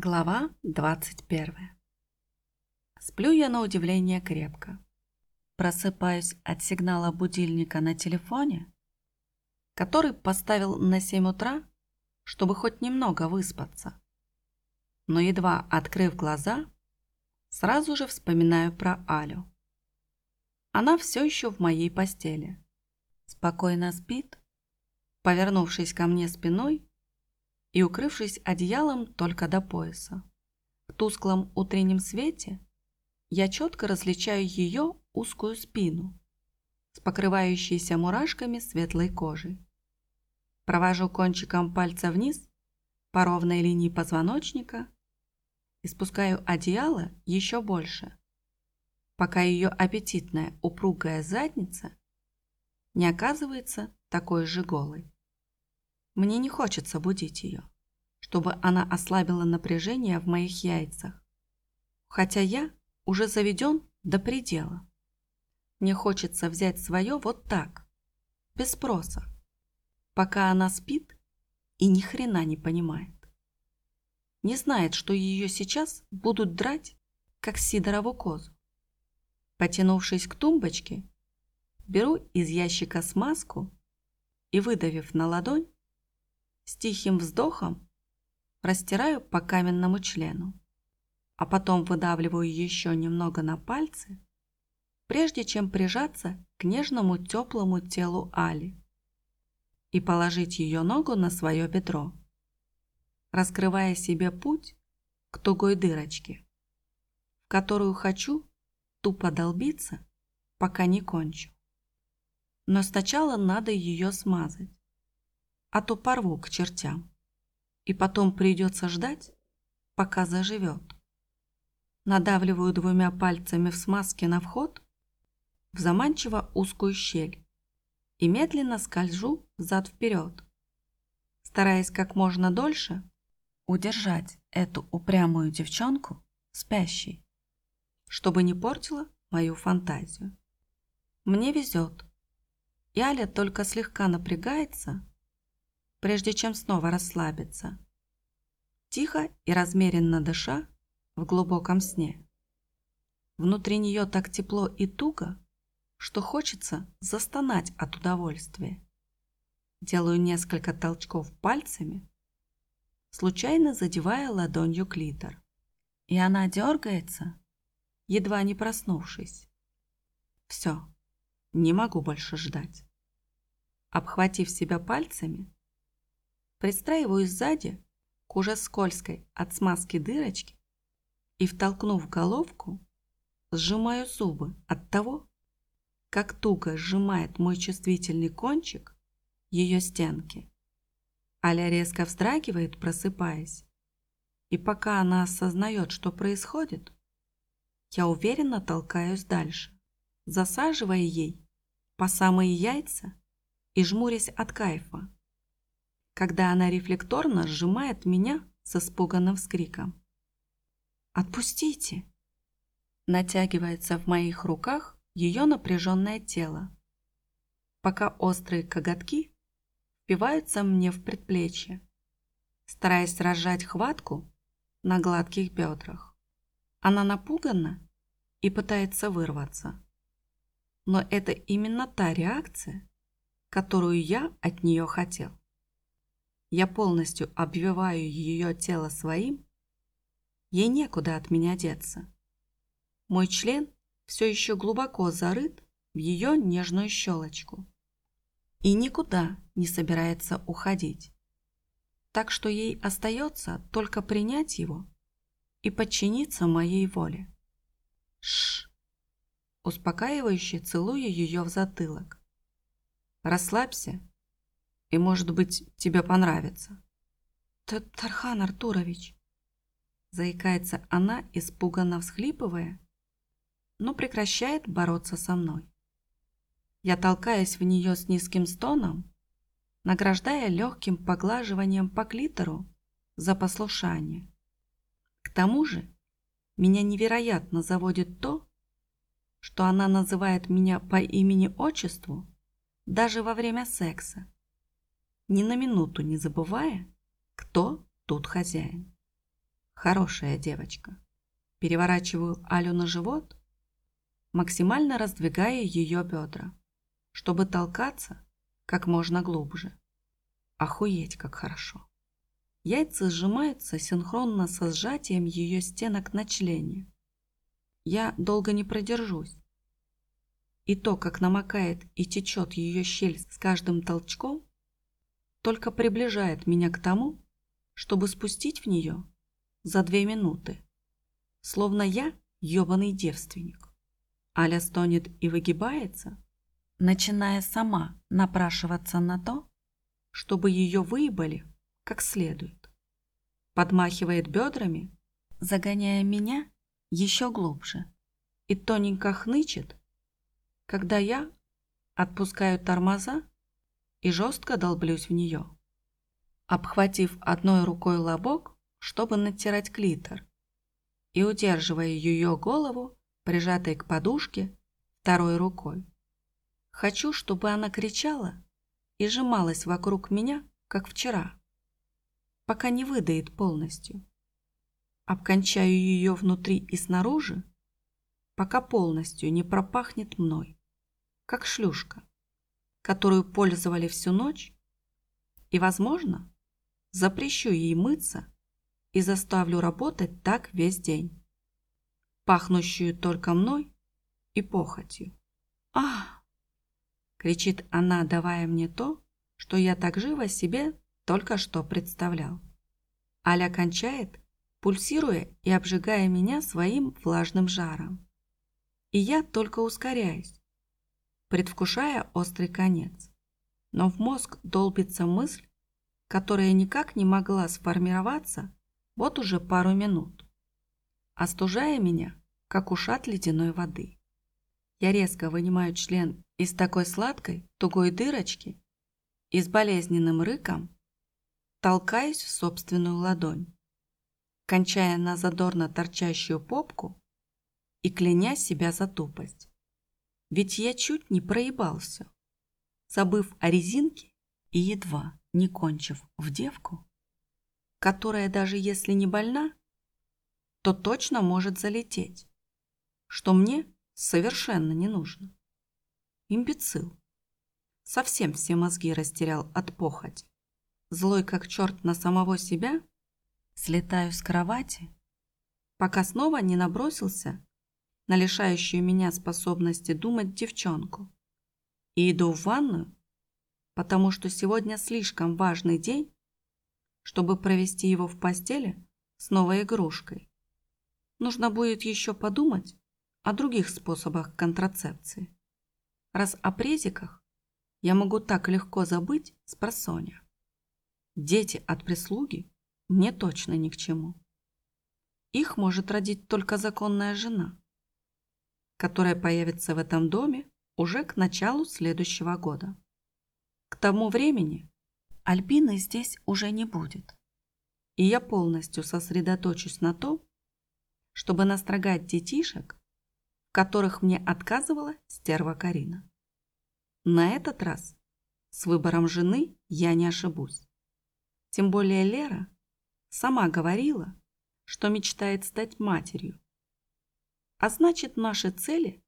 Глава 21. Сплю я на удивление крепко. Просыпаюсь от сигнала будильника на телефоне, который поставил на 7 утра, чтобы хоть немного выспаться. Но едва открыв глаза, сразу же вспоминаю про Алю. Она все еще в моей постели. Спокойно спит, повернувшись ко мне спиной и укрывшись одеялом только до пояса. В тусклом утреннем свете я четко различаю ее узкую спину с покрывающейся мурашками светлой кожей. Провожу кончиком пальца вниз по ровной линии позвоночника и спускаю одеяло еще больше, пока ее аппетитная упругая задница не оказывается такой же голой. Мне не хочется будить ее, чтобы она ослабила напряжение в моих яйцах. Хотя я уже заведен до предела. Мне хочется взять свое вот так, без спроса, пока она спит и ни хрена не понимает. Не знает, что ее сейчас будут драть, как Сидорову козу. Потянувшись к тумбочке, беру из ящика смазку и, выдавив на ладонь, с тихим вздохом растираю по каменному члену, а потом выдавливаю еще немного на пальцы, прежде чем прижаться к нежному теплому телу Али и положить ее ногу на свое бедро, раскрывая себе путь к тугой дырочке, в которую хочу тупо долбиться, пока не кончу. Но сначала надо ее смазать а то порву к чертям. И потом придется ждать, пока заживет. Надавливаю двумя пальцами в смазке на вход в заманчиво узкую щель и медленно скольжу взад-вперед, стараясь как можно дольше удержать эту упрямую девчонку спящей, чтобы не портила мою фантазию. Мне везет. И Аля только слегка напрягается, прежде чем снова расслабиться. Тихо и размеренно дыша в глубоком сне. Внутри нее так тепло и туго, что хочется застонать от удовольствия. Делаю несколько толчков пальцами, случайно задевая ладонью клитор. И она дергается, едва не проснувшись. Все, не могу больше ждать. Обхватив себя пальцами, Пристраиваюсь сзади к уже скользкой от смазки дырочке и, втолкнув головку, сжимаю зубы от того, как туго сжимает мой чувствительный кончик ее стенки. Аля резко вздрагивает, просыпаясь, и пока она осознает, что происходит, я уверенно толкаюсь дальше, засаживая ей по самые яйца и жмурясь от кайфа когда она рефлекторно сжимает меня с испуганным вскриком. «Отпустите!» Натягивается в моих руках ее напряженное тело, пока острые коготки впиваются мне в предплечье, стараясь разжать хватку на гладких бедрах. Она напугана и пытается вырваться. Но это именно та реакция, которую я от нее хотел я полностью обвиваю ее тело своим, ей некуда от меня деться. Мой член все еще глубоко зарыт в ее нежную щелочку и никуда не собирается уходить. Так что ей остается только принять его и подчиниться моей воле. Шш! Успокаивающе целую ее в затылок. Расслабься и, может быть, тебе понравится. Тархан Артурович, заикается она, испуганно всхлипывая, но прекращает бороться со мной. Я толкаюсь в нее с низким стоном, награждая легким поглаживанием по клитору за послушание. К тому же меня невероятно заводит то, что она называет меня по имени-отчеству даже во время секса ни на минуту не забывая, кто тут хозяин. Хорошая девочка. Переворачиваю Алю на живот, максимально раздвигая ее бедра, чтобы толкаться как можно глубже. Охуеть, как хорошо. Яйца сжимаются синхронно со сжатием ее стенок на члене. Я долго не продержусь. И то, как намокает и течет ее щель с каждым толчком, только приближает меня к тому, чтобы спустить в нее за две минуты, словно я ебаный девственник. Аля стонет и выгибается, начиная сама напрашиваться на то, чтобы ее выебали как следует. Подмахивает бедрами, загоняя меня еще глубже, и тоненько хнычет, когда я отпускаю тормоза и жестко долблюсь в нее, обхватив одной рукой лобок, чтобы натирать клитор, и удерживая ее голову прижатой к подушке второй рукой. Хочу, чтобы она кричала и сжималась вокруг меня, как вчера, пока не выдает полностью. Обкончаю ее внутри и снаружи, пока полностью не пропахнет мной, как шлюшка, которую пользовали всю ночь, и, возможно, запрещу ей мыться и заставлю работать так весь день пахнущую только мной и похотью. «Ах!» — кричит она, давая мне то, что я так живо себе только что представлял. Аля кончает, пульсируя и обжигая меня своим влажным жаром. И я только ускоряюсь, предвкушая острый конец. Но в мозг долбится мысль, которая никак не могла сформироваться вот уже пару минут остужая меня, как ушат ледяной воды. Я резко вынимаю член из такой сладкой, тугой дырочки и с болезненным рыком толкаюсь в собственную ладонь, кончая на задорно торчащую попку и кляня себя за тупость. Ведь я чуть не проебался, забыв о резинке и едва не кончив в девку, которая даже если не больна, то точно может залететь, что мне совершенно не нужно. Имбецил. Совсем все мозги растерял от похоти. Злой как черт на самого себя, слетаю с кровати, пока снова не набросился на лишающую меня способности думать девчонку. И иду в ванную, потому что сегодня слишком важный день, чтобы провести его в постели с новой игрушкой. Нужно будет еще подумать о других способах контрацепции. Раз о презиках я могу так легко забыть с просоня. Дети от прислуги мне точно ни к чему. Их может родить только законная жена, которая появится в этом доме уже к началу следующего года. К тому времени Альбины здесь уже не будет, и я полностью сосредоточусь на том, чтобы настрогать детишек, в которых мне отказывала стерва Карина. На этот раз с выбором жены я не ошибусь. Тем более Лера сама говорила, что мечтает стать матерью. А значит, наши цели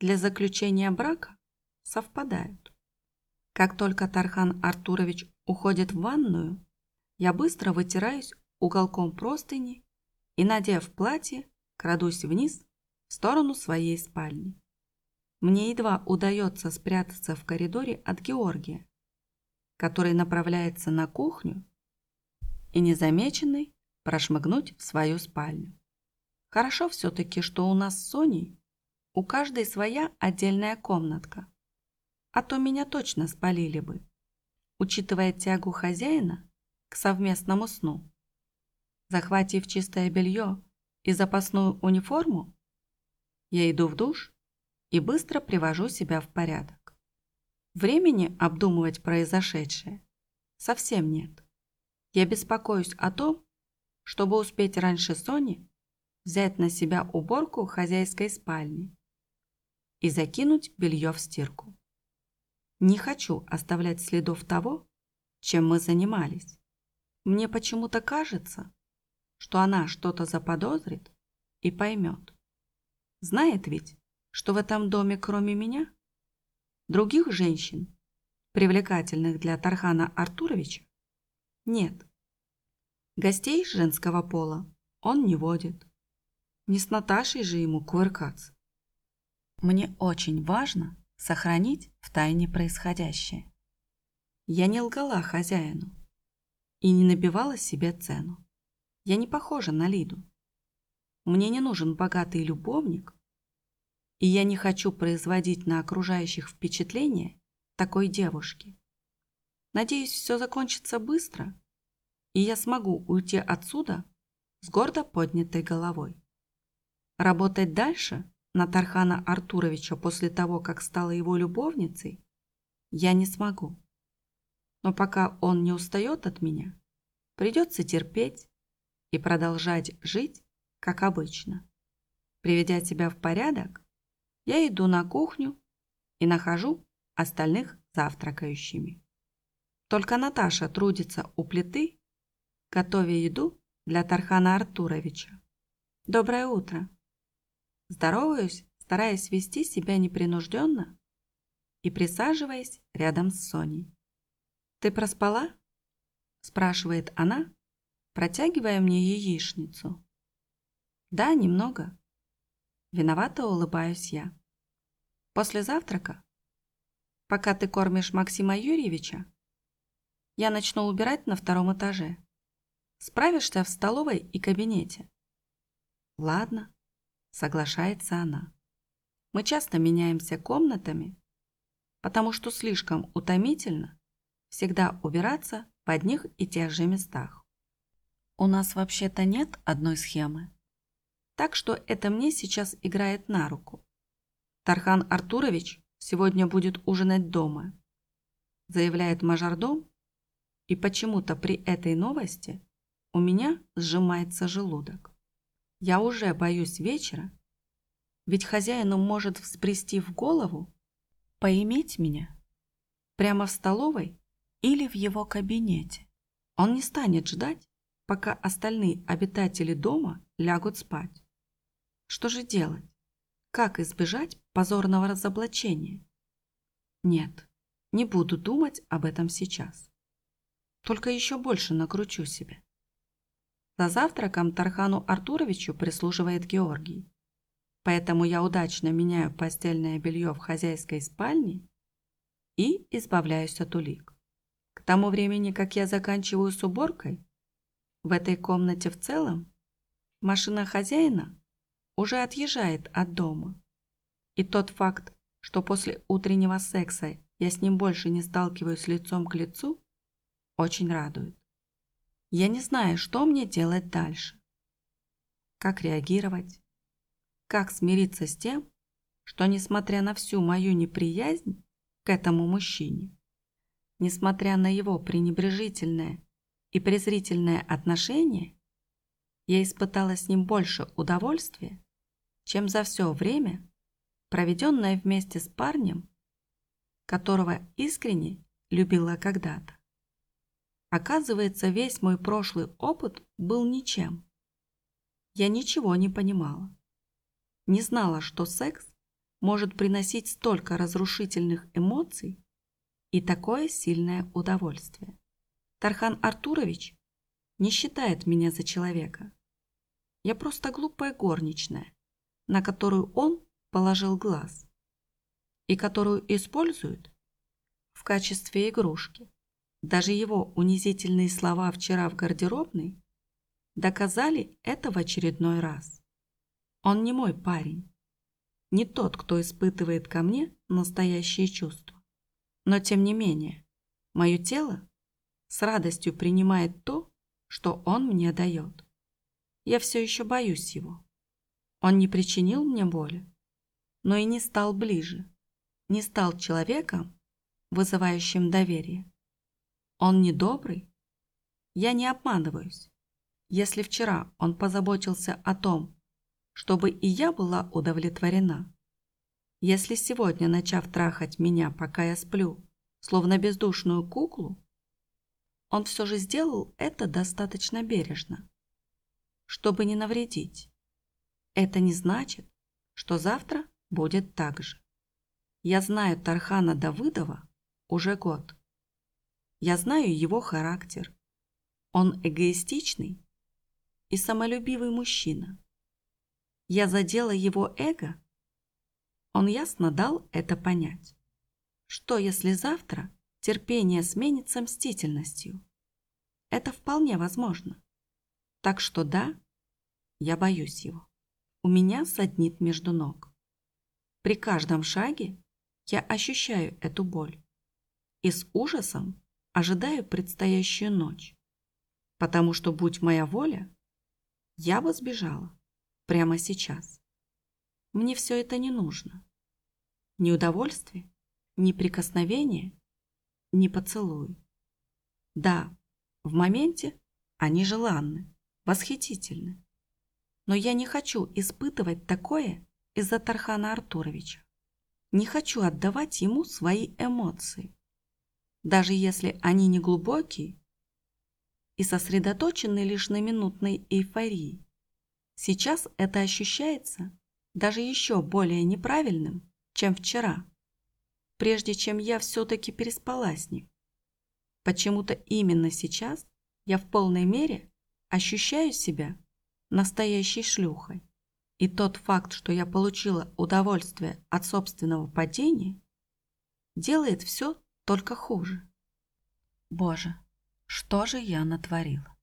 для заключения брака совпадают. Как только Тархан Артурович уходит в ванную, я быстро вытираюсь уголком простыни и, надев платье, крадусь вниз в сторону своей спальни. Мне едва удается спрятаться в коридоре от Георгия, который направляется на кухню и незамеченный прошмыгнуть в свою спальню. Хорошо все-таки, что у нас с Соней у каждой своя отдельная комнатка, а то меня точно спалили бы, учитывая тягу хозяина к совместному сну. Захватив чистое белье и запасную униформу, я иду в душ и быстро привожу себя в порядок. Времени обдумывать произошедшее совсем нет. Я беспокоюсь о том, чтобы успеть раньше Сони взять на себя уборку хозяйской спальни и закинуть белье в стирку. Не хочу оставлять следов того, чем мы занимались. Мне почему-то кажется, что она что-то заподозрит и поймет. Знает ведь, что в этом доме кроме меня других женщин, привлекательных для Тархана Артуровича, нет. Гостей женского пола он не водит. Не с Наташей же ему кувыркаться. Мне очень важно сохранить в тайне происходящее. Я не лгала хозяину и не набивала себе цену. Я не похожа на Лиду. Мне не нужен богатый любовник, и я не хочу производить на окружающих впечатление такой девушки. Надеюсь, все закончится быстро, и я смогу уйти отсюда с гордо поднятой головой. Работать дальше на Тархана Артуровича после того, как стала его любовницей, я не смогу. Но пока он не устает от меня, придется терпеть и продолжать жить как обычно. Приведя себя в порядок, я иду на кухню и нахожу остальных завтракающими. Только Наташа трудится у плиты, готовя еду для Тархана Артуровича. Доброе утро. Здороваюсь, стараясь вести себя непринужденно и присаживаясь рядом с Соней. «Ты проспала?» – спрашивает она, протягивая мне яичницу. Да, немного. Виновато улыбаюсь я. После завтрака, пока ты кормишь Максима Юрьевича, я начну убирать на втором этаже. Справишься в столовой и кабинете. Ладно, соглашается она. Мы часто меняемся комнатами, потому что слишком утомительно всегда убираться в одних и тех же местах. У нас вообще-то нет одной схемы. Так что это мне сейчас играет на руку. Тархан Артурович сегодня будет ужинать дома, заявляет мажордом, и почему-то при этой новости у меня сжимается желудок. Я уже боюсь вечера, ведь хозяину может взбрести в голову поиметь меня прямо в столовой или в его кабинете. Он не станет ждать, пока остальные обитатели дома лягут спать. Что же делать? Как избежать позорного разоблачения? Нет, не буду думать об этом сейчас. Только еще больше накручу себя. За завтраком Тархану Артуровичу прислуживает Георгий. Поэтому я удачно меняю постельное белье в хозяйской спальне и избавляюсь от улик. К тому времени, как я заканчиваю с уборкой, в этой комнате в целом машина хозяина уже отъезжает от дома. И тот факт, что после утреннего секса я с ним больше не сталкиваюсь лицом к лицу, очень радует. Я не знаю, что мне делать дальше. Как реагировать? Как смириться с тем, что, несмотря на всю мою неприязнь к этому мужчине, несмотря на его пренебрежительное и презрительное отношение, я испытала с ним больше удовольствия, чем за все время, проведенное вместе с парнем, которого искренне любила когда-то. Оказывается, весь мой прошлый опыт был ничем. Я ничего не понимала. Не знала, что секс может приносить столько разрушительных эмоций и такое сильное удовольствие. Тархан Артурович не считает меня за человека. Я просто глупая горничная, на которую он положил глаз и которую используют в качестве игрушки. Даже его унизительные слова вчера в гардеробной доказали это в очередной раз. Он не мой парень, не тот, кто испытывает ко мне настоящие чувства. Но тем не менее, мое тело с радостью принимает то, что он мне дает. Я все еще боюсь его. Он не причинил мне боли, но и не стал ближе, не стал человеком, вызывающим доверие. Он не добрый. Я не обманываюсь. Если вчера он позаботился о том, чтобы и я была удовлетворена, если сегодня, начав трахать меня, пока я сплю, словно бездушную куклу, он все же сделал это достаточно бережно, чтобы не навредить. Это не значит, что завтра будет так же. Я знаю Тархана Давыдова уже год. Я знаю его характер. Он эгоистичный и самолюбивый мужчина. Я задела его эго. Он ясно дал это понять. Что если завтра терпение сменится мстительностью? Это вполне возможно. Так что да, я боюсь его. У меня саднит между ног. При каждом шаге я ощущаю эту боль. И с ужасом ожидаю предстоящую ночь. Потому что, будь моя воля, я бы сбежала прямо сейчас. Мне все это не нужно. Ни удовольствие, ни прикосновение, ни поцелуй. Да, в моменте они желанны, восхитительны. Но я не хочу испытывать такое из-за Тархана Артуровича. Не хочу отдавать ему свои эмоции, даже если они не глубокие и сосредоточены лишь на минутной эйфории. Сейчас это ощущается даже еще более неправильным, чем вчера, прежде чем я все-таки переспала с ним. Почему-то именно сейчас я в полной мере ощущаю себя настоящей шлюхой. И тот факт, что я получила удовольствие от собственного падения, делает все только хуже. Боже, что же я натворила?